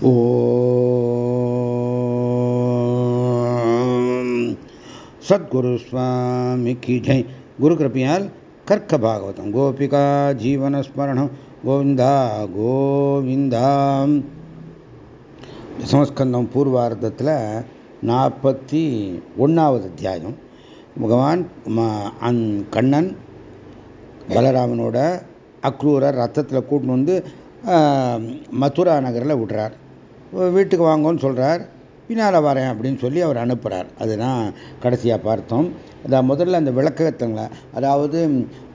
ஓம். சத்குரு சுவாமி கி ஜெய். குரு கிருப்பையால் கர்க்க பாகவதம். கோபிகா ஜீவனஸ்மரணம். கோவிந்தா கோவிந்தாம் சமஸ்கந்தம் பூர்வார்த்தத்தில் நாற்பத்தி ஒன்றாவது அத்தியாயம். பகவான் அந் கண்ணன் பலராமனோட அக்ரூரர் ரத்தத்தில் கூட்டின்னு வந்து மதுரா நகரில் விடுறார். வீட்டுக்கு வாங்கன்னு சொல்கிறார் பின்னால் வரேன் அப்படின்னு சொல்லி அவர் அனுப்புகிறார் அதுதான் கடைசியாக பார்த்தோம். அதான் முதல்ல அந்த விளக்கத்தங்களை அதாவது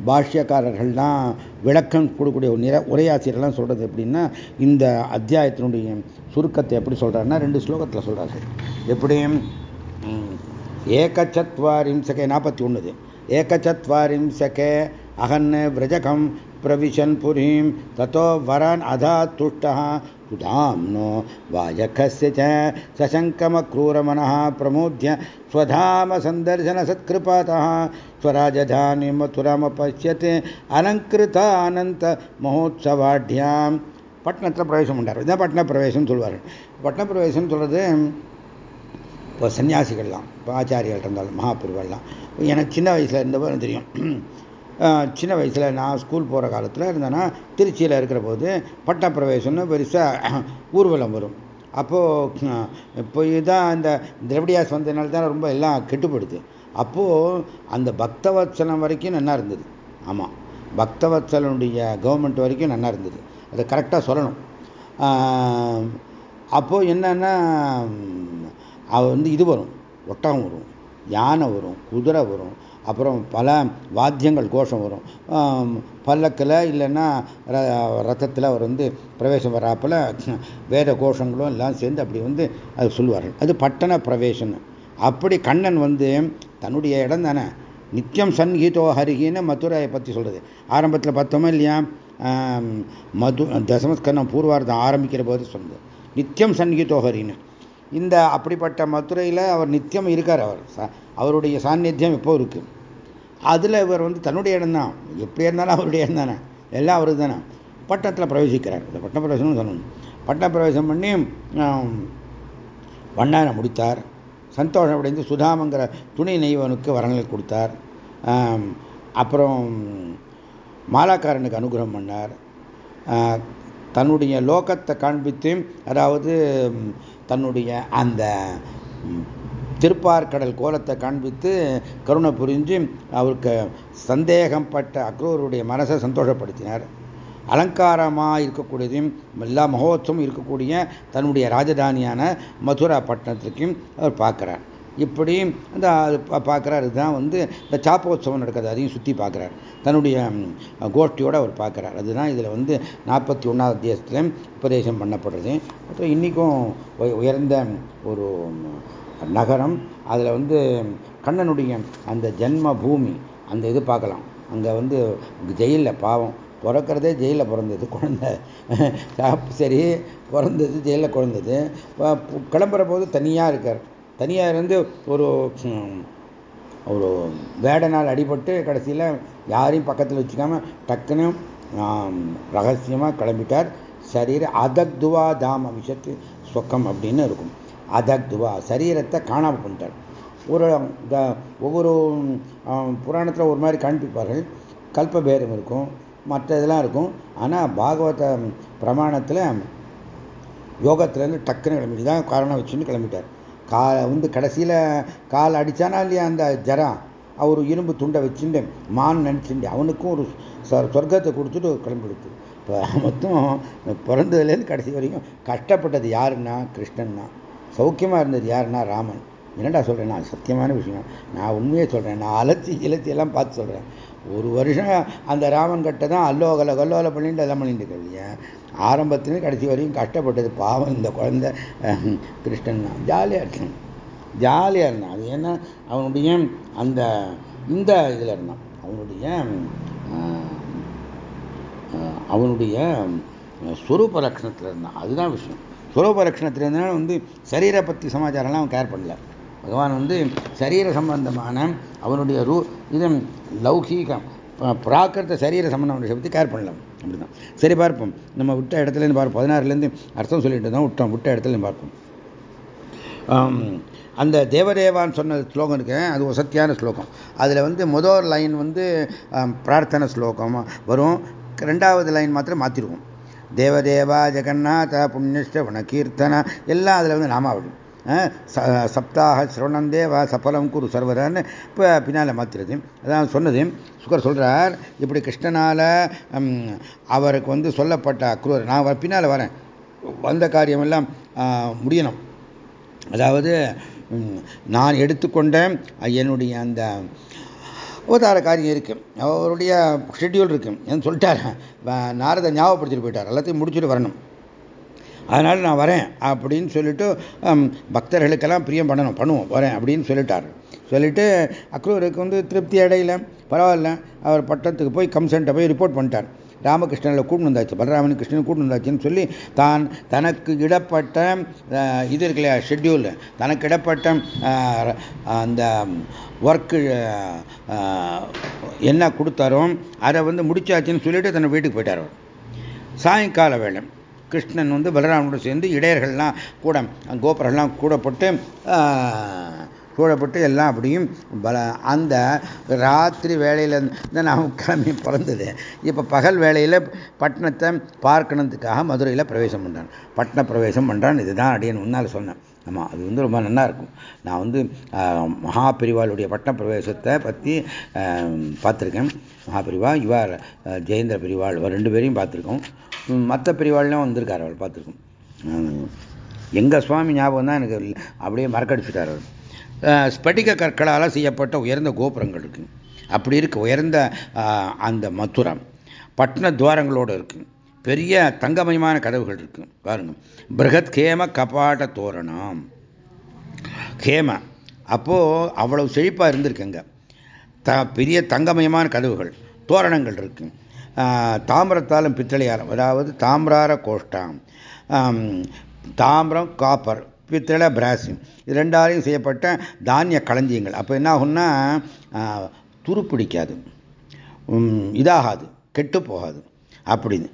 பாஷ்யக்காரர்கள்லாம் விளக்கம் கொடுக்கக்கூடிய நிற உரையாசிரியர்லாம் சொல்கிறது எப்படின்னா இந்த அத்தியாயத்தினுடைய சுருக்கத்தை எப்படி சொல்கிறாருன்னா ரெண்டு ஸ்லோகத்தில் சொல்கிறாரு எப்படியும் ஏகச்சத்வாரிம்சகே நாற்பத்தி ஒன்றுது ஏகச்சத்வாரிம்சகே அகன்னு விரஜகம் பிரவிஷன் புரீம் தத்தோ வரான் அதா துஷ்டா सुधाम्नो वाजकस्य च सशङ्कमक्रूरमनः प्रमोद्य स्वधामसन्दर्शनसत्कृपातः स्वराजधानी मथुरामपश्यत् அலங்கிருதானந்த பட்டணத்தில் பிரவேசம் பண்ணார் இதான் பட்டண பிரவேசம் சொல்லுவார் பட்டண பிரவேசம் சொல்கிறது இப்போ சன்னியாசிகள்லாம் இப்போ ஆச்சாரியர்கள் இருந்தாலும் மகாபிரிவெல்லாம் எனக்கு சின்ன வயசில் இருந்தவரை தெரியும் சின்ன வயசில் நான் ஸ்கூல் போகிற காலத்தில் இருந்தேன்னா திருச்சியில் இருக்கிற போது பட்டப்பிரவேசம்னு பெருசாக ஊர்வலம் வரும். அப்போது இப்போ இதுதான் இந்த திரவிடியாஸ் வந்ததுனால தான் ரொம்ப எல்லாம் கெட்டுப்படுது. அப்போது அந்த பக்தவத்சலம் வரைக்கும் நல்லா இருந்தது. ஆமாம் பக்தவத்சலனுடைய கவர்மெண்ட் வரைக்கும் நல்லா இருந்தது. அதை கரெக்டாக சொல்லணும். அப்போது என்னன்னா அவ வந்து இது வரும் ஒட்டகம் வரும். யானை வரும் குதிரை வரும் அப்புறம் பல வாத்தியங்கள் கோஷம் வரும். பல்லக்கில் இல்லைன்னா ரத்தத்தில் அவர் வந்து பிரவேசம் வராப்பில் வேத கோஷங்களும் எல்லாம் சேர்ந்து அப்படி வந்து அது சொல்லுவார்கள். அது பட்டண பிரவேசம் அப்படி கண்ணன் வந்து தன்னுடைய இடம் தானே. நித்தியம் சன்கீதோ ஹரிகின்னு மதுரையை பற்றி சொல்கிறது ஆரம்பத்தில் பார்த்தோமா இல்லையா? மது தசமஸ்கரணம் பூர்வார்த்தம் ஆரம்பிக்கிற போது சொன்னது நித்தியம் சன்கீதோ ஹரின்னு. இந்த அப்படிப்பட்ட மதுரையில் அவர் நித்தியம் இருக்கார் அவர். அவருடைய சாநித்தியம் எப்போ இருக்குது அதில் இவர் வந்து தன்னுடைய இடம் தான். எப்படி இருந்தாலும் அவருடைய இடம் தானே. எல்லாம் அவருக்கு தானே. பட்டணத்தில் பிரவேசிக்கிறார். இந்த பட்ட பிரவேசம்னு சொல்லணும் பட்ட பிரவேசம் பண்ணி வண்ணாரை முடித்தார். சந்தோஷம் அடைந்து சுதாமங்கிற துணை நெய்வனுக்கு வரங்களை கொடுத்தார். அப்புறம் மாலாக்காரனுக்கு அனுகிரகம் பண்ணார். தன்னுடைய லோகத்தை காண்பித்து அதாவது தன்னுடைய அந்த திருப்பார்கடல் கோலத்தை காண்பித்து கருணை புரிஞ்சு அவருக்கு சந்தேகப்பட்ட அக்ரூருடைய மனசை சந்தோஷப்படுத்தினார். அலங்காரமாக இருக்கக்கூடியதையும் எல்லா மகோத்சவம் இருக்கக்கூடிய தன்னுடைய ராஜதானியான மதுரா பட்டணத்திற்கும் அவர் பார்க்குறார். இப்படி அந்த பார்க்குறாரு தான் வந்து இந்த சாப்போத்சவம் நடக்கிறது. அதையும் சுற்றி பார்க்குறாரு தன்னுடைய கோஷ்டியோடு அவர் பார்க்குறார் அதுதான் இதில் வந்து நாற்பத்தி ஒன்றாவது தேசத்தில் உபதேசம் பண்ணப்படுறது. அப்புறம் இன்றைக்கும் உயர்ந்த ஒரு நகரம். அதில் வந்து கண்ணனுடைய அந்த ஜென்ம பூமி அந்த இது பார்க்கலாம் அங்கே வந்து ஜெயிலில் பாவம். பிறக்கிறதே ஜெயிலில் பிறந்தது. குழந்தை. சரி பிறந்தது ஜெயிலில் குழந்தது. கிளம்புற போது தனியாக இருக்கார். தனியாக இருந்து ஒரு ஒரு வேடனால் அடிபட்டு கடைசியில் யாரையும் பக்கத்தில் வச்சுக்காம டக்குன்னு ரகசியமாக கிளம்பிட்டார். சரீர அதக்துவா தாம விஷத்து சொக்கம் அப்படின்னு இருக்கும். அதக்துவா சரீரத்தை காணாமல் பண்ணிட்டார் ஒரு ஒவ்வொரு புராணத்தில் ஒரு மாதிரி காண்பிப்பார்கள். கல்பபேதம் இருக்கும் மற்ற இதெல்லாம் இருக்கும். ஆனால் பாகவத பிரமாணத்தில் யோகத்துலேருந்து டக்குன்னு கிளம்பிட்டு தான் காரணம் வச்சுன்னு கிளம்பிட்டார். கா வந்து கடைசியில் கால் அடித்தானா இல்லையா அந்த ஜரம் அவர் இரும்பு துண்டை வச்சுட்டு மான் நினச்சிட்டு அவனுக்கும் ஒரு சொர்க்கத்தை கொடுத்துட்டு கிளம்பிடுது இப்போ மொத்தம் பிறந்ததுலேருந்து கடைசி வரைக்கும் கஷ்டப்பட்டது யாருன்னா கிருஷ்ணன் தான். சௌக்கியமாக இருந்தது யாருன்னா ராமன். என்னடா சொல்கிறேன் நான் சத்தியமான விஷயம். நான் உண்மையே சொல்கிறேன் நான் அலட்சி இலச்சி எல்லாம் பார்த்து சொல்கிறேன் ஒரு வருஷம் அந்த ராமன் கட்டை தான் அல்லோகல கல்லோல பண்ணிட்டு எல்லாம் பண்ணிட்டு இருக்கீங்க ஆரம்பத்துலேருந்து கடைசி வரையும் கஷ்டப்பட்டது பாவம் இந்த குழந்தை கிருஷ்ணன் தான். ஜாலியாக இருக்கேன். ஜாலியாக இருந்தான். அது ஏன்னா அவனுடைய அந்த இந்த இதில் இருந்தான். அவனுடைய அவனுடைய ஸ்வரூப லட்சணத்தில் இருந்தான். அதுதான் விஷயம். ஸ்வரூப லட்சணத்தில் இருந்தால் வந்து சரீரை பற்றி சமாச்சாரம்லாம் அவன் கேர் பண்ணல. பகவான் வந்து சரீர சம்பந்தமான அவனுடைய ரூ இது லௌகீகம் பிராக்கிருத்த சரீர சம்பந்தமான விஷயத்தை கேர் பண்ணலாம். அப்படிதான். சரி பார்ப்போம். நம்ம விட்ட இடத்துலேருந்து பார்ப்போம். பதினாறுலேருந்து அர்த்தம் சொல்லிட்டு தான் விட்டோம். விட்ட இடத்துலேருந்து பார்ப்போம். அந்த தேவதேவான்னு சொன்ன ஸ்லோகம் இருக்கு. அது வசத்தியான ஸ்லோகம். அதில் வந்து முதல் லைன் வந்து பிரார்த்தனை ஸ்லோகம் வரும். ரெண்டாவது லைன் மாத்திரம் மாற்றிருவோம் தேவதேவா ஜெகநாத புண்ணிஷ்ட வனகீர்த்தன எல்லாம் அதில் வந்து நாமாவளி சப்தாக சிரவணம் தேவா சஃபலம் குரு சர்வரன்னு இப்போ பின்னால் மாற்றிருது அதான் சொன்னது. சுகர் சொல்கிறார் இப்படி கிருஷ்ணனால் அவருக்கு வந்து சொல்லப்பட்ட அக்ரூர் நான் பின்னால் வரேன். வந்த காரியமெல்லாம் முடியணும். அதாவது நான் எடுத்துக்கொண்ட என்னுடைய அந்த அவதார காரியம் இருக்கு. அவருடைய ஷெட்யூல் இருக்கு. என்று சொல்லிட்டார். நாரதை ஞாபகப்படுத்திட்டு போயிட்டார். எல்லாத்தையும் முடிச்சுட்டு வரணும். அதனால் நான் வரேன் அப்படின்னு சொல்லிட்டு பக்தர்களுக்கெல்லாம் பிரியம் பண்ணணும் பண்ணுவோம் வரேன் அப்படின்னு சொல்லிட்டார். சொல்லிட்டு அக்ரூருக்கு வந்து திருப்தி அடையில. பரவாயில்ல. அவர் பட்டத்துக்கு போய் கம்சன்ட்டை போய் ரிப்போர்ட் பண்ணிட்டார். ராமகிருஷ்ணனில் கூட்டு வந்தாச்சு. பலராமன் கிருஷ்ணன் கூட்டு வந்தாச்சுன்னு சொல்லி தான் தனக்கு இடப்பட்ட இது இருக்கு இல்லையா ஷெட்யூல் தனக்கு இடப்பட்ட அந்த ஒர்க்கு என்ன கொடுத்தாரோ அதை வந்து முடிச்சாச்சுன்னு சொல்லிட்டு தன்னை வீட்டுக்கு போயிட்டார் சாயங்கால வேலை கிருஷ்ணன் வந்து பலராமனோட சேர்ந்து இடையர்கள்லாம் கூட கோபுரம்லாம் கூடப்பட்டு கூடப்பட்டு எல்லாம் அப்படியும் பல அந்த ராத்திரி வேலையில் தான் நாம் கிளம்பி பிறந்தது. இப்போ பகல் வேலையில் பட்டணத்தை பார்க்கணுன்றதுக்காக மதுரையில் பிரவேசம் பண்ணுறான் பட்டண பிரவேசம் பண்ணுறான் இதுதான் அப்படின்னு முன்னால் சொன்னேன். ஆமாம் அது வந்து ரொம்ப நல்லா இருக்கும். நான் வந்து மகாபிரிவாளுடைய பட்டண பிரவேசத்தை பற்றி பார்த்துருக்கேன். மகாபிரிவா இவர் ஜெயேந்திர பிரிவாள் ரெண்டு பேரையும் பார்த்துருக்கோம். மற்ற பிரிவாள்லாம் வந்திருக்கார் அவள் பார்த்துருக்கோம். எங்கள் சுவாமி ஞாபகம் தான் எனக்கு அப்படியே மறக்கடிச்சுட்டார் அவர். ஸ்படிக கற்களால் செய்யப்பட்ட உயர்ந்த கோபுரங்கள் இருக்கு. அப்படி இருக்கு உயர்ந்த அந்த மதுரம். பட்டண துவாரங்களோடு இருக்கு. பெரிய தங்கமயமான கதவுகள் இருக்கு. பாருங்க. பிரகத் கேம கபாட்ட தோரணம். கேம. அப்போ அவ்வளவு செழிப்பாக இருந்திருக்குங்க. த பெரிய தங்கமயமான கதவுகள் தோரணங்கள் இருக்குது தாமிரத்தாலும் பித்தளையாலும் அதாவது தாமிரார கோஷ்டம். தாமிரம் காப்பர் பித்தளை பிராசி இது ரெண்டாலையும் செய்யப்பட்ட தானிய களஞ்சியங்கள். அப்போ என்ன ஆகும்னா துருப்பிடிக்காது. இதாகாது. கெட்டு போகாது அப்படின்னு.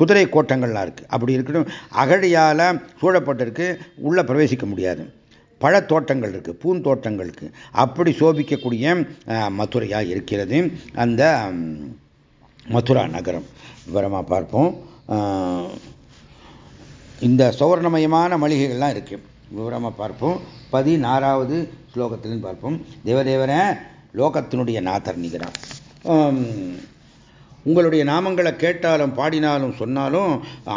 குதிரை கோட்டங்கள்லாம் இருக்குது அப்படி இருக்கட்டும் அகழியால் சூழப்பட்டிருக்கு. உள்ளே பிரவேசிக்க முடியாது. பழத்தோட்டங்கள் இருக்குது பூந்தோட்டங்கள் இருக்குது அப்படி சோபிக்கக்கூடிய மதுரையாக இருக்கிறது. அந்த மதுரா நகரம். விவரமாக பார்ப்போம். இந்த சௌவர்ணமயமான மளிகைகள்லாம் இருக்கு. விவரமாக பார்ப்போம். பதினாறாவது ஸ்லோகத்திலும் பார்ப்போம். தேவதேவன லோகத்தினுடைய நாதர் நிகரான் உங்களுடைய நாமங்களை கேட்டாலும் பாடினாலும் சொன்னாலும்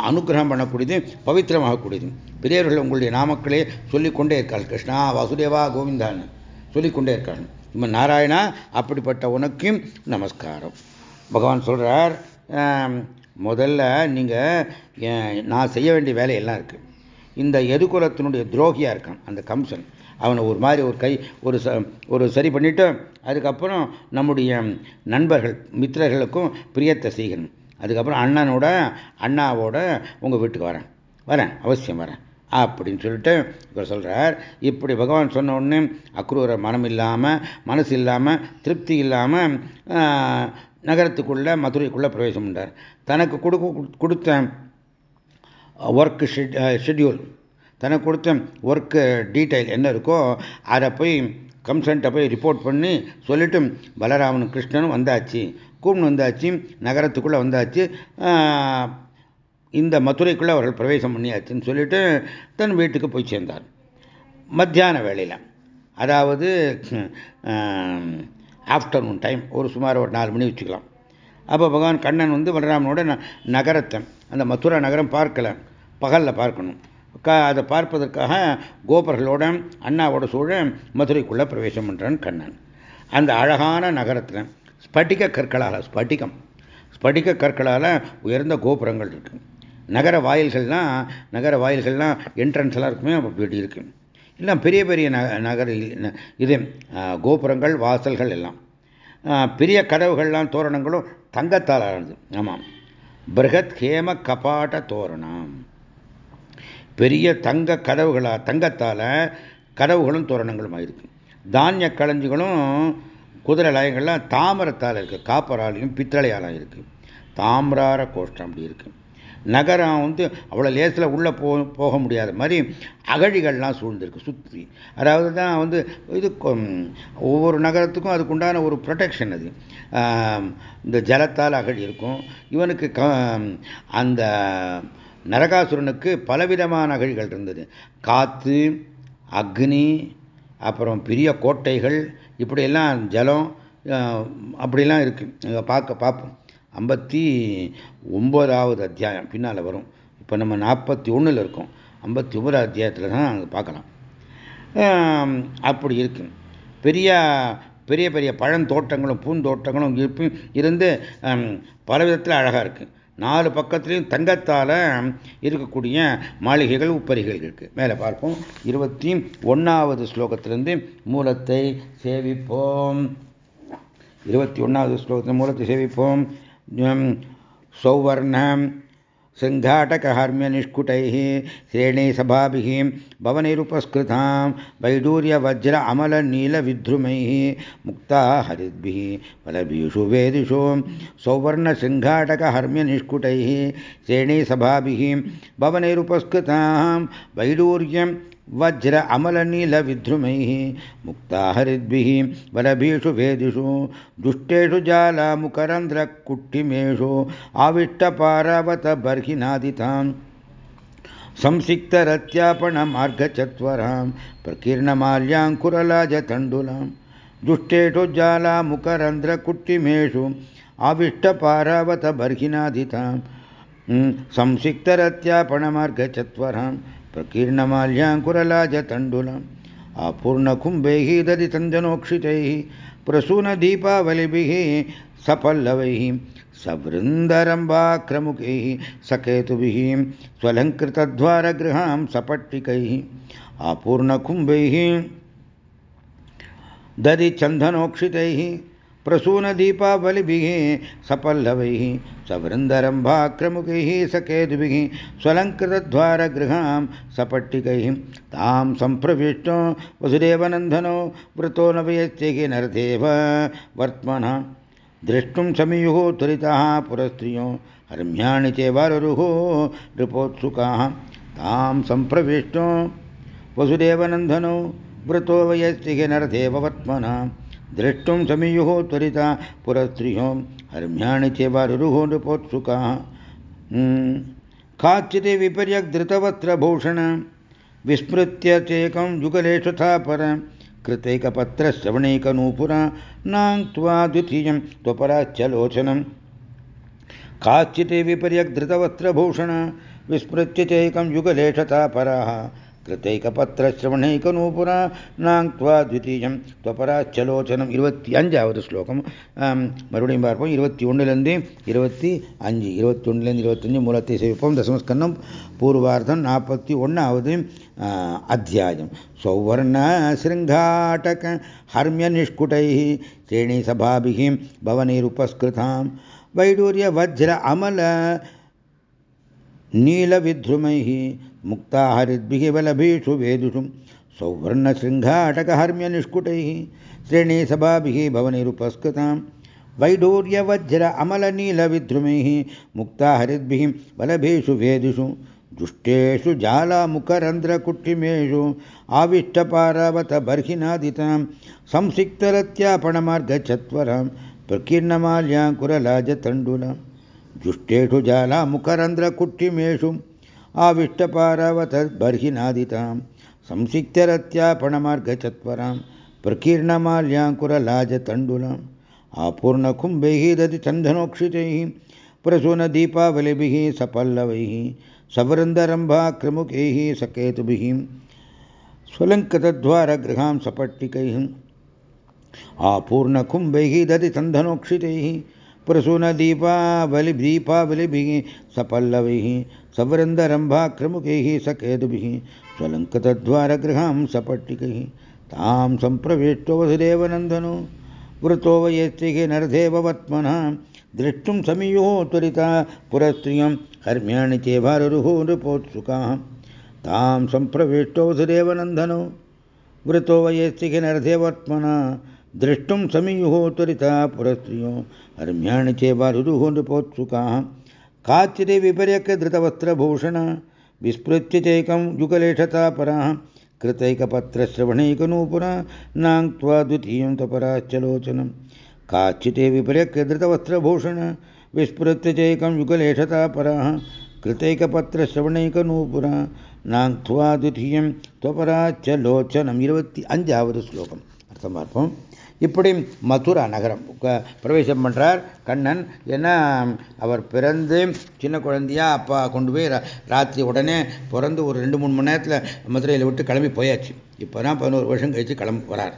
அனுகிரகம் பண்ணக்கூடியது பவித்திரமாகக்கூடியது. பெரியவர்கள் உங்களுடைய நாமக்களே சொல்லிக்கொண்டே இருக்காள். கிருஷ்ணா வாசுதேவா கோவிந்தான்னு சொல்லிக்கொண்டே இருக்காள். இவன் நாராயணா அப்படிப்பட்ட உனக்கும் நமஸ்காரம். பகவான் சொல்கிறார் முதல்ல நீங்கள் நான் செய்ய வேண்டிய வேலையெல்லாம் இருக்குது இந்த எதுகுலத்தினுடைய துரோகியாக இருக்கான் அந்த கம்சன். அவனை ஒரு மாதிரி ஒரு கை ஒரு ச ஒரு சரி பண்ணிவிட்டு அதுக்கப்புறம் நம்முடைய நண்பர்கள் மித்திரர்களுக்கும் பிரியத்தை செய்கணும். அதுக்கப்புறம் அண்ணனோட அண்ணாவோட உங்கள் வீட்டுக்கு வரேன். வரேன் அவசியம் வரேன். அப்படின்னு சொல்லிட்டு இவர் சொல்கிறார் இப்படி பகவான் சொன்ன உடனே அக்ரூர மனம் இல்லாமல் மனசு இல்லாமல் திருப்தி இல்லாமல் நகரத்துக்குள்ளே மதுரைக்குள்ளே பிரவேசம் பண்ணார் தனக்கு கொடுக்க கொடுத்த ஒர்க்கு ஷெட்யூல் தனக்கு கொடுத்த ஒர்க்கு டீட்டெயில் என்ன இருக்கோ அதை போய் கம்சன்ட்டை போய் ரிப்போர்ட் பண்ணி சொல்லிட்டு பலராமன் கிருஷ்ணனும் வந்தாச்சு. கூப்னு வந்தாச்சு நகரத்துக்குள்ளே வந்தாச்சு. இந்த மதுரைக்குள்ளே அவர்கள் பிரவேசம் பண்ணியாச்சுன்னு சொல்லிட்டு தன் வீட்டுக்கு போய் சேர்ந்தார். மத்தியான வேளையில். அதாவது ஆஃப்டர்நூன் டைம் ஒரு சுமார் ஒரு நாலு மணி வச்சுக்கலாம். அப்போ பகவான் கண்ணன் வந்து பலராமனோட நகரத்தை அந்த மதுரா நகரம் பார்க்கல பகலில் பார்க்கணும். க அதை பார்ப்பதற்காக கோபர்களோட அண்ணாவோட சூழ மதுரைக்குள்ளே பிரவேசம் பண்ணுறான் கண்ணன். அந்த அழகான நகரத்தில் ஸ்பட்டிக கற்களால் ஸ்பட்டிகம் ஸ்பட்டிக கற்களால் உயர்ந்த கோபுரங்கள் இருக்கு. நகர வாயில்கள்லாம் நகர வாயில்கள்லாம் என்ட்ரன்ஸ் எல்லாம் இருக்குமே அப்படி இருக்கு. எல்லாம் பெரிய பெரிய நகர இது கோபுரங்கள் வாசல்கள் எல்லாம். பெரிய கதவுகள்லாம் தோரணங்களும் தங்கத்தால் ஆனது. ஆமாம். பிரகத் ஹேம கபாட்ட தோரணம். பெரிய தங்க கதவுகளா தங்கத்தால் கதவுகளும் தோரணங்களும் ஆயிருக்கு. தானிய களஞ்சிகளும் குதிரை லயங்கள்லாம் தாமரத்தால் இருக்குது காப்பராலையும் பித்தளையாலாம் இருக்குது தாமிரார கோஷ்டம் அப்படி இருக்குது நகரம் வந்து அவ்வளோ லேசில் உள்ளே போ போக முடியாத மாதிரி அகழிகள்லாம் சூழ்ந்திருக்கு சுற்றி அதாவது தான் வந்து இது ஒவ்வொரு நகரத்துக்கும் அதுக்குண்டான ஒரு ப்ரொடெக்ஷன் அது. இந்த ஜலத்தால் அகழி இருக்கும். இவனுக்கு அந்த நரகாசுரனுக்கு பலவிதமான அகழிகள் இருந்தது. காற்று அக்னி அப்புறம் பெரிய கோட்டைகள் இப்படியெல்லாம் ஜலம் அப்படிலாம் இருக்குது பார்க்க பார்ப்போம். ஐம்பத்தி ஒம்பதாவது அத்தியாயம். பின்னால் வரும். இப்போ நம்ம நாற்பத்தி ஒன்றில் இருக்கோம். ஐம்பத்தி ஒன்பதாவது அத்தியாயத்தில் தான் பார்க்கலாம். அப்படி இருக்கு. பெரிய பெரிய பெரிய பழந்தோட்டங்களும் பூந்தோட்டங்களும் இருந்து பல விதத்தில் அழகாக இருக்குது நாலு பக்கத்துலேயும் தங்கத்தால் இருக்கக்கூடிய மாளிகைகள் உப்பரிகள் இருக்குது மேலே பார்ப்போம். இருபத்தி ஒன்றாவது ஸ்லோகத்திலிருந்து மூலத்தை சேவிப்போம். இருபத்தி ஒன்றாவது ஸ்லோகத்தில் மூலத்தை சேவிப்போம். सौवर्णं सिङ्घाटकहर्म्यनिष्कुटैः श्रेणीसभाभिः भवनैरुपस्कृतां वैडूर्यवज्र अमलनीलविद्रुमैः मुक्ता हरिद्भिः फलभीषु वेदिषु सौवर्णसिङ्घाटकहर्म्यनिष्कुटैः श्रेणीसभाभिः भवनैरुपस्कृतां वैडूर्यं वज्र अमलनीलविध्रुमैः मुक्ता हरिद्भिः बलभीषु भेदिषु दुष्टेषु जालामुकरन्ध्रकुट्टिमेषु आविष्टपारावतबर्हिनादितां संसिक्तरत्यापणमार्घचत्वरां प्रकीर्णमाल्याङ्कुरलाजतण्डुलां दुष्टेषु जालामुकरन्ध्रकुट्टिमेषु आविष्टपारावतबर्हिनादितां संसिक्तरत्यापणमार्घचत्वरां प्रकीर्णमाल्याङ्कुरलाजतण्डुलम्। अपूर्णकुम्भैः ददितञ्जनोक्षितैः प्रसूनदीपावलिभिः सपल्लवैः सवृन्दरम्बाक्रमुकैः सकेतुभिः स्वलङ्कृतद्वारगृहां सपट्टिकैः अपूर्णकुम्भैः ददिचन्दनोक्षितैः प्रसूनदीपावलिभिः सपल्लवैः सवृन्दरम्भाक्रमुकैः सकेतुभिः स्वलङ्कृतद्वारगृहां सपट्टिकैः तां सम्प्रविष्टो वसुदेवनन्दनो वृतो न वयस्यैः नरदेव वर्त्मनः द्रष्टुं समीयुः त्वरितः पुरस्त्रियो हर्म्याणि चेवारुरुः नृपोत्सुकाः तां सम्प्रविष्टो वसुदेवनन्दनो वृतो वयस्तिः नरदेववर्त्मना द्रष्टुं समीयुः त्वरिता पुरस्त्रियो। हर्म्याणि चेवारुरुः नृपोत्सुकाः। काचित् विपर्यग्धृतवस्त्रभूषण विस्मृत्य चेकं युगलेषु पर कृतैकपत्रश्रवणैकनूपुरा नाङ्क्त्वा द्वितीयं त्वपराच्यलोचनम् काचित् विपर्यग्धृतवस्त्रभूषण विस्मृत्य चैकं युगलेशता पराः கிருத்தைகபத்திரசிரவணைகநூபுரா நாங்க்வா த்விதீயம் துவபராச்சலோச்சனம் இருபத்தி அஞ்சாவது ஸ்லோகம் மறுபடியும் பார்ப்போம் இருபத்தி ஒன்றுலேருந்து இருபத்தி அஞ்சு இருபத்தி ஒன்றுலேருந்து இருபத்தஞ்சு மூலத்தை சேவிப்போம் தசமஸ்கந்தம் பூர்வார்த்தம் நாற்பத்தி ஒன்றாவது அத்தியாயம் சௌவர்ண சிருங்காட்டக ஹர்மியநிஷ்குட்டைः श्रेणीसभाभिः भवनैरुपस्कृतां वैडूर्यवज्र अमल नीलविध्रुमैः मुक्ताहरिद्भिः वेदुषु सौवर्णशृङ्घाटकहर्म्यनिष्कुटैः श्रेणीसभाभिः भवनैरुपस्कृतां वैडूर्यवज्र अमलनीलविध्रुमैः मुक्ताहरिद्भिः बलभीषु वेदिषु दुष्टेषु जालामुखरन्ध्रकुट्टिमेषु आविष्टपारावतबर्हिनादितां संसिक्तरत्यापणमार्गचत्वरां प्रकीर्णमाल्याङ्कुरलाजतण्डुलां जुष्टेषु जालामुखरन्ध्रकुट्टिमेषु आविष्टपारावतबर्हिनादितां संसिक्तरत्यापणमार्गचत्वरां प्रकीर्णमाल्याङ्कुरलाजतण्डुलाम्। आपूर्णकुम्भैः दधिचन्दनोक्षितैः। प्रसूनदीपावलिभिः सपल्लवैः। सवृन्दरम्भाक्रमुकैः सकेतुभिः। स्वलङ्कृतद्वारगृहां सपट्टिकैः। आपूर्णकुम्भैः दधिचन्दनोक्षितैः। प्रसूनदीपावलिदीपावलिभिः सपल्लवैः। सवृन्दरम्भाक्रमुकैः सकेतुभिः स्वलङ्कृतद्वारगृहां सपट्टिकैः तां सम्प्रविष्टो वसुदेवनन्दनो वृतो वयस्तिः नरदेववत्मनः द्रष्टुं समीयुः त्वरिता पुरस्त्रियं हर्म्याणि चेभारुरुः नृपोत्सुकाः तां सम्प्रविष्टो वसुदेवनन्दनो वृतो वयस्तिः नरदेवत्मना द्रष्टुं समीयुः त्वरिता पुरस्त्रियो रम्याणि चेवारुदुः नृपोत्सुकाः काचिदे विपर्यक धृतवस्त्रभूषण विस्मृत्य चैकं युगलेशता पराः कृतैकपत्रश्रवणैकनूपुरा नाङ्क्त्वा द्वितीयं तपराश्चलोचनं काचिते विपर्यक्य धृतवस्त्रभूषण विस्मृत्य चैकं युगलेशता पराः कृतैकपत्रश्रवणैकनूपुरा नाङ्क्त्वा द्वितीयं त्वपराच्च लोचनं இருபத்தி அஞ்சாவது ஸ்லோகம் அர்த்தம் பார்ப்போம் இப்படி மதுரா நகரம். பிரவேசம் பண்ணுறார் கண்ணன். ஏன்னா அவர் பிறந்து சின்ன குழந்தையா அப்பா கொண்டு போய் ராத்திரி உடனே பிறந்து ஒரு ரெண்டு மூணு மணி நேரத்தில் மதுரையில் விட்டு கிளம்பி போயாச்சு. இப்போ தான் பதினோரு வருஷம் கழித்து கிளம்பி வரார்.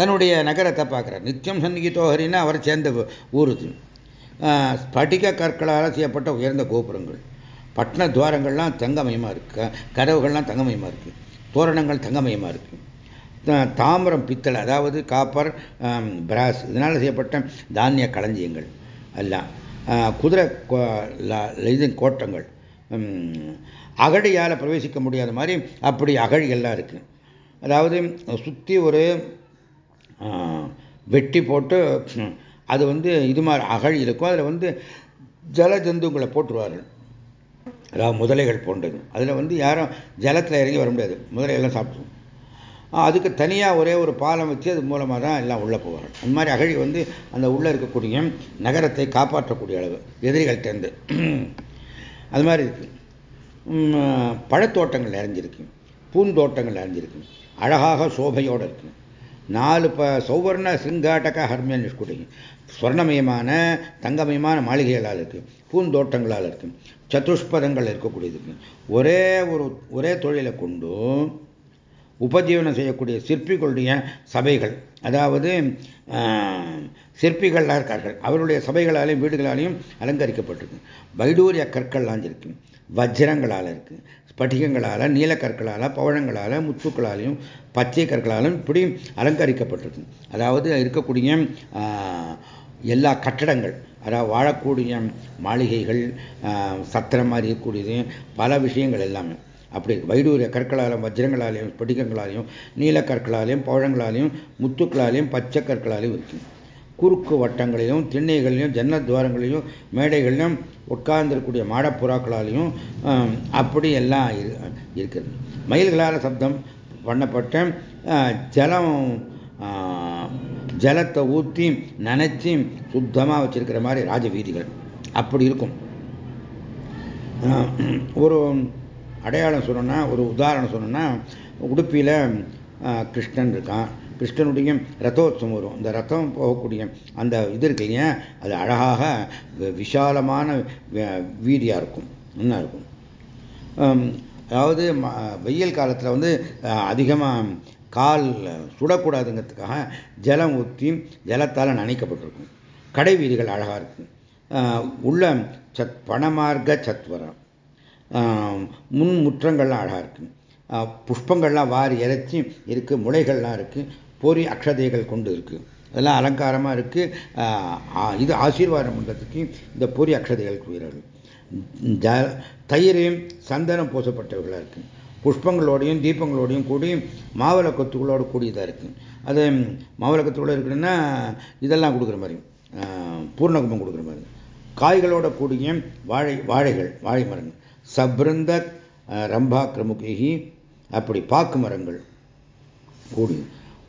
தன்னுடைய நகரத்தை பார்க்குறார். நித்தியம் சன்னிகிதோஹரின்னா அவரை சேர்ந்த ஊர் இது. ஸ்படிக கற்களால் செய்யப்பட்ட உயர்ந்த கோபுரங்கள். பட்டண துவாரங்கள்லாம் தங்கமயமாக இருக்கு. கதவுகள்லாம் தங்கமயமாக இருக்குது தோரணங்கள் தங்கமயமாக இருக்குது தாமிரம் பித்தளை அதாவது காப்பர் பிராஸ் இதனால் செய்யப்பட்ட தானிய களஞ்சியங்கள் எல்லாம். குதிரை இது கோட்டங்கள். அகழியால் பிரவேசிக்க முடியாத மாதிரி அப்படி அகழிகள்லாம் இருக்குது அதாவது சுற்றி ஒரு வெட்டி போட்டு அது வந்து இது மாதிரி அகழி இருக்கும். அதில் வந்து ஜல ஜந்துங்களை போட்டுருவார்கள். அதாவது முதலைகள் போன்றது. அதில் வந்து யாரும் ஜலத்தில் இறங்கி வர முடியாது. முதலையெல்லாம் சாப்பிடுவோம் அதுக்கு தனியாக ஒரே ஒரு பாலம் வச்சு அது மூலமாக தான் எல்லாம் உள்ளே போவார்கள் அந்த மாதிரி அகழி வந்து அந்த உள்ளே இருக்கக்கூடிய நகரத்தை காப்பாற்றக்கூடிய அளவு எதிரிகள்கிட்டேருந்து அது மாதிரி இருக்கு. பழத்தோட்டங்கள் நிறைஞ்சிருக்கு. பூந்தோட்டங்கள் நிறைஞ்சிருக்கு. அழகாக சோபையோடு இருக்கு. நாலு ப சௌவர்ண சிங்காட்டக ஹர்மியன் கூட்டிங்க ஸ்வர்ணமயமான தங்கமயமான மாளிகைகளால் இருக்குது பூந்தோட்டங்களால் இருக்குது சதுஷ்பதங்கள் இருக்கக்கூடியதுக்கு ஒரே ஒரு ஒரே தொழிலை கொண்டும் உபஜீவனம் செய்யக்கூடிய சிற்பிகளுடைய சபைகள். அதாவது சிற்பிகள்லாம் இருக்கார்கள். அவருடைய சபைகளாலையும் வீடுகளாலையும் அலங்கரிக்கப்பட்டிருக்கு. வைடூரிய கற்கள்லாம் இருக்கு. வஜ்ரங்களால் இருக்கு. ஸ்பட்டிகங்களால் நீலக்கற்களால் பவழங்களால் முத்துக்களாலையும் பச்சை கற்களாலும் இப்படி அலங்கரிக்கப்பட்டிருக்கு. அதாவது இருக்கக்கூடிய எல்லா கட்டடங்கள் அதாவது வாழக்கூடிய மாளிகைகள் சத்திரம் மாதிரி இருக்கக்கூடியது பல விஷயங்கள் எல்லாமே. அப்படி வைடூரிய கற்களாலும் வஜ்ரங்களாலையும் ஸ்படிகங்களாலையும் நீலக்கற்களாலையும் பழங்களாலையும் முத்துக்களாலையும் பச்சை கற்களாலையும் இருக்கு குறுக்கு வட்டங்களிலும் திண்ணைகளிலும் ஜன்னத்வாரங்களிலும் மேடைகளிலும் உட்கார்ந்திருக்கக்கூடிய மாடப்புறாக்களாலையும் அப்படி எல்லாம் இருக்குது மயில்களால் சப்தம் பண்ணப்பட்ட ஜலம் ஜலத்தை ஊற்றி நனைச்சி சுத்தமாக வச்சிருக்கிற மாதிரி ராஜ வீதிகள் அப்படி இருக்கும். ஒரு அடையாளம் சொல்லணும்னா ஒரு உதாரணம் சொல்லணும்னா உடுப்பியில் கிருஷ்ணன் இருக்கான். கிருஷ்ணனுடைய ரதோத்சவம் வரும். இந்த ரத்தம் போகக்கூடிய அந்த இது இருக்கு இல்லையா? அது அழகாக விஷாலமான வீதியாக இருக்கும். நல்லா இருக்கும். அதாவது வெயில் காலத்தில் வந்து அதிகமாக கால் சுடக்கூடாதுங்கிறதுக்காக ஜலம் ஊற்றி ஜலத்தால் நனைக்கப்பட்டிருக்கும். கடை வீதிகள் அழகாக இருக்கும். உள்ள சத் பணமார்க்க சத்வரம். முன் முற்றங்கள்லாம் அழகாக இருக்கு. புஷ்பங்கள்லாம் வாரி இறைச்சி இருக்கு முளைகள்லாம் இருக்கு பொறி அக்ஷதைகள் கொண்டு இருக்கு. அதெல்லாம் அலங்காரமாக இருக்கு. இது ஆசீர்வாதம் பண்ணுறதுக்கு இந்த பொறி அக்ஷதைகள் கூறுகிறார்கள் ஜ தயிரையும் சந்தனம் பூசப்பட்டவர்களாக இருக்கு. புஷ்பங்களோடையும் தீபங்களோடையும் கூடி மாவள கொத்துகளோடு கூடியதாக இருக்கு. அது மாவள கொத்துகளோடு இருக்குன்னா இதெல்லாம் கொடுக்குற மாதிரி பூர்ணகுமம் கொடுக்குற மாதிரி. காய்களோட கூடிய வாழை வாழைகள் வாழை மரங்கள். சப்ருந்த ரம்பா கிரமுகி அப்படி பாக்கு மரங்கள் கூடி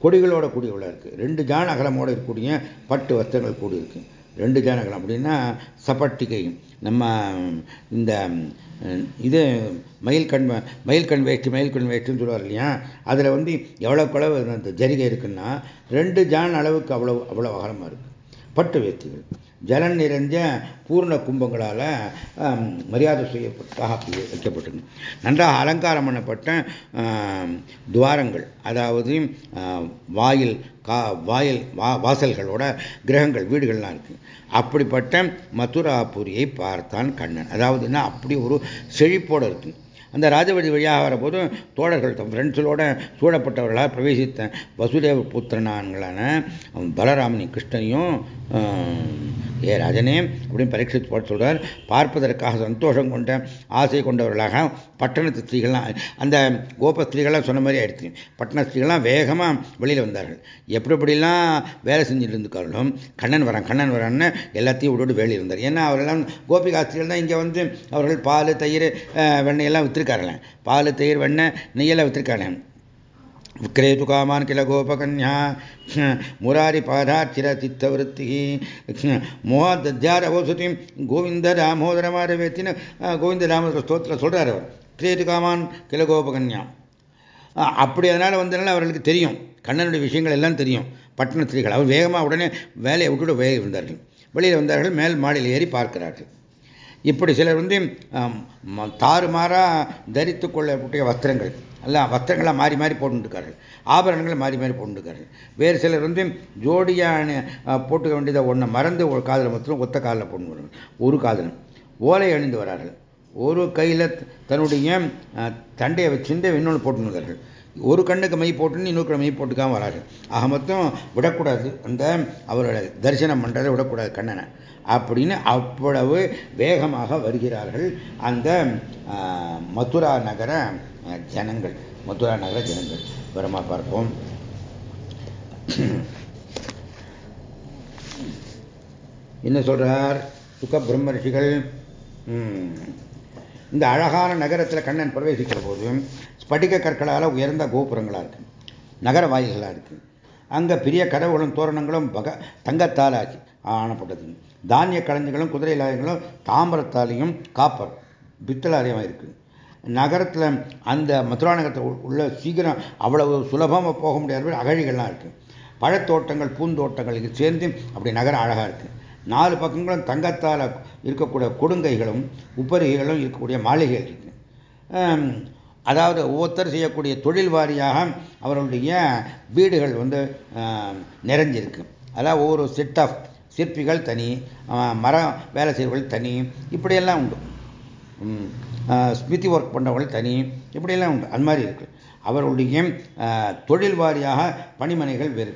கொடிகளோட கூடியவளா இருக்கு. ரெண்டு ஜான அகலமோடு இருக்கக்கூடிய பட்டு வஸ்திரங்கள் கூடி இருக்கு. ரெண்டு ஜான அகலம் அப்படின்னா சப்பட்டிகை நம்ம இந்த இது மயில் கண் மயில் கண் வேஷ்டி மயில் கண் வேஷ்டின்னு சொல்லுவார் இல்லையா? அதில் வந்து எவ்வளோக்கு அளவு அந்த ஜரிகை இருக்குன்னா ரெண்டு ஜான் அளவுக்கு அவ்வளோ அவ்வளோ அகலமாக இருக்கு. பட்டு வேஷ்டிகள் ஜலம் நிறைஞ்ச பூர்ண கும்பங்களால் மரியாதை செய்யப்பட்டதாக அப்படி வைக்கப்பட்டது நன்றாக அலங்காரம் பண்ணப்பட்ட துவாரங்கள் அதாவது வாயில் கா வாயில் வா வாசல்களோட கிரகங்கள் வீடுகள்லாம் இருக்கு. அப்படிப்பட்ட மதுராபுரியை பார்த்தான் கண்ணன். அதாவதுன்னா அப்படி ஒரு செழிப்போடு இருக்கு. அந்த ராஜவழி வழியாக வரபோது தோழர்கள் தம் ஃப்ரெண்ட்ஸுகளோட சூழப்பட்டவர்களாக பிரவேசித்த வசுதேவ புத்திரனான்களான பலராமனி கிருஷ்ணனையும் ஏ ராஜனே அப்படின்னு பரீட்சித்து போட்டு சொல்கிறார் பார்ப்பதற்காக சந்தோஷம் கொண்ட ஆசை கொண்டவர்களாக பட்டணத்து ஸ்திரீகள்லாம் அந்த கோப ஸ்திரீகள்லாம் சொன்ன மாதிரி ஆயிடுச்சு. பட்டண ஸ்திரீகள்லாம் வேகமாக வெளியில் வந்தார்கள். எப்படி எப்படிலாம் வேலை செஞ்சுட்டு இருந்துக்காரலும் கண்ணன் வரான் கண்ணன் வரான்னு எல்லாத்தையும் விட்டு வெளியே இருந்தார். ஏன்னா அவரெல்லாம் கோபிகா ஸ்திரீகள் தான் இங்கே வந்து அவர்கள் பால் தயிர் வெண்ணெய் எல்லாம் விற்றுருக்காருல பால் தயிர் வெண்ணெய் நெய்யெல்லாம் விற்றுருக்காங்க विक्रेतु कामान् किल गोपकन्या मुरारिपादार्चिरचित्तवृत्तिः मोहादध्यारवसुतिं கோவிந்த ராமோதரமாரவேத்தின்னு கோவிந்த ராமோதர ஸ்தோத்திரம் சொல்கிறார் அவர் கிரேத்து காமான் கில கோபகன்யா அப்படி அதனால் வந்ததுனால அவர்களுக்கு தெரியும் கண்ணனுடைய விஷயங்கள் எல்லாம் தெரியும் பட்டண ஸ்திரீகள் அவர் வேகமாக உடனே வேலையை விட்டுட்டு வேக இருந்தார்கள் வெளியில் வந்தார்கள் மேல் மாடியில் ஏறி பார்க்கிறார்கள் இப்படி சிலர் வந்து தாறுமாறாக தரித்து கொள்ளக்கூடிய வஸ்திரங்கள் எல்லாம் வஸ்திரங்களாக மாறி மாறி போட்டுருக்கார்கள் ஆபரணங்களை மாறி மாறி போட்டுருக்கார்கள் வேறு சிலர் வந்து ஜோடியான போட்டுக்க வேண்டியதை ஒன்றை மறந்து ஒரு காதில் மொத்தம் ஒத்த காலில் போட்டு ஒரு காதில். ஓலை அணிந்து வரார்கள். ஒரு கையில் தன்னுடைய தண்டையை வச்சிருந்து இன்னொன்று போட்டுருக்கார்கள் ஒரு கண்ணுக்கு மை போட்டுன்னு இன்னொரு மை போட்டுக்காம வராது ஆக மொத்தம் விடக்கூடாது. அந்த அவரோட தரிசனம் பண்ணுறதை விடக்கூடாது கண்ணனை. அப்படின்னு அவ்வளவு வேகமாக வருகிறார்கள் அந்த மதுரா நகர ஜனங்கள். மதுரா நகர ஜனங்கள். விவரமாக பார்ப்போம். என்ன சொல்றார்? சுக பிரம்ம ரிஷிகள் இந்த அழகான நகரத்தில் கண்ணன் பிரவேசிக்கிற போது ஸ்படிக கற்களால் உயர்ந்த கோபுரங்களாக இருக்கு. நகர வாயில்களாக இருக்கு. அங்கே பெரிய கதவுகளும் தோரணங்களும் பக தங்கத்தால் ஆக்கி ஆனப்பட்டது. தானிய கலைஞர்களும் குதிரை லாயங்களும் தாம்பரத்தாலையும் காப்பர். பித்தளாலையும் இருக்குது நகரத்தில் அந்த மதுரா நகரத்தில் உள்ள சீக்கிரம் அவ்வளவு சுலபமாக போக முடியாத அகழிகள்லாம் இருக்குது பழத்தோட்டங்கள் பூந்தோட்டங்கள் சேர்ந்து அப்படி நகரம் அழகாக இருக்குது நாலு பக்கங்களும் தங்கத்தால் இருக்கக்கூடிய கொடுங்கைகளும் உப்பரிகைகளும் இருக்கக்கூடிய மாளிகைகள் இருக்குது அதாவது ஒவ்வொருத்தர் செய்யக்கூடிய தொழில் வாரியாக அவர்களுடைய வீடுகள் வந்து நிறைஞ்சிருக்கு. அதாவது ஒவ்வொரு செட் ஆஃப் சிற்பிகள் தனி மரம் வேலை செய்வர்கள் தனி இப்படியெல்லாம் உண்டு. ஸ்மிருதி ஒர்க் பண்ணுறவர்கள் தனி இப்படியெல்லாம் உண்டு. அது மாதிரி இருக்கு. அவர்களுடைய தொழில் வாரியாக பணிமனைகள் வேறு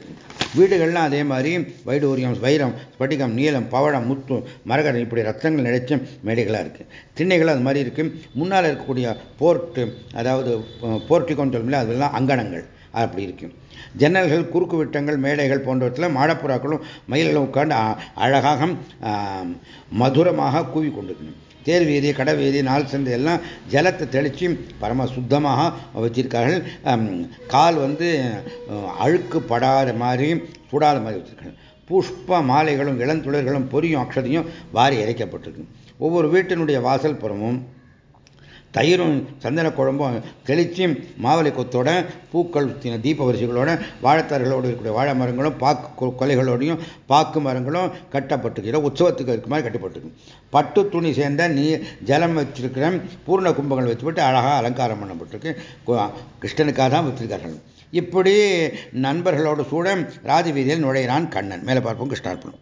வீடுகள்லாம் அதே மாதிரி வைடூரியம் வைரம் ஸ்பட்டிகம் நீலம் பவழம் முத்து மரகரம் இப்படி ரத்தங்கள் நினைச்ச மேடைகளாக இருக்குது திண்ணைகள் அது மாதிரி இருக்குது முன்னால் இருக்கக்கூடிய போர்ட்டு அதாவது போர்ட்டிகோன்னு சொல்லுமில்ல அதெல்லாம் அங்கணங்கள் அப்படி இருக்குது ஜன்னல்கள் குறுக்கு விட்டங்கள் மேடைகள் போன்றவற்றில் மாடப்புறாக்களும் மயில்களும் உட்கார்ந்து அழகாக மதுரமாக கூவி கொண்டிருக்கணும் தேர் வீதி கடை வீதி நாள் சந்தை எல்லாம் ஜலத்தை தெளித்து பரம சுத்தமாக வச்சிருக்கார்கள். கால் வந்து அழுக்கு படாத மாதிரி சுடாத மாதிரி வச்சிருக்காங்க. புஷ்ப மாலைகளும் இளந்துளிர்களும் பொரியும் அக்ஷதையும் வாரி இறைக்கப்பட்டிருக்கு. ஒவ்வொரு வீட்டினுடைய வாசல் புறமும் தயிரும் சந்தன குழம்பும் தெளிச்சு மாவளை கொத்தோட பூக்கள் தீப வரிசைகளோட வாழைத்தார்களோடு இருக்கக்கூடிய வாழை மரங்களும் பாக்கு கொலைகளோடையும் பாக்கு மரங்களும் கட்டப்பட்டுக்கிற உற்சவத்துக்கு இருக்க மாதிரி கட்டப்பட்டிருக்கு. பட்டு துணி சேர்ந்த நீ ஜலம் வச்சிருக்கிற பூர்ண கும்பங்கள் வச்சுவிட்டு அழகாக அலங்காரம் பண்ணப்பட்டிருக்கு. கிருஷ்ணனுக்காக தான் வச்சிருக்கார்கள். இப்படி நண்பர்களோடு சூட ராஜவீதியில் நுழைகிறான் கண்ணன். மேலே பார்ப்போம் கிருஷ்ணார்ப்பணம்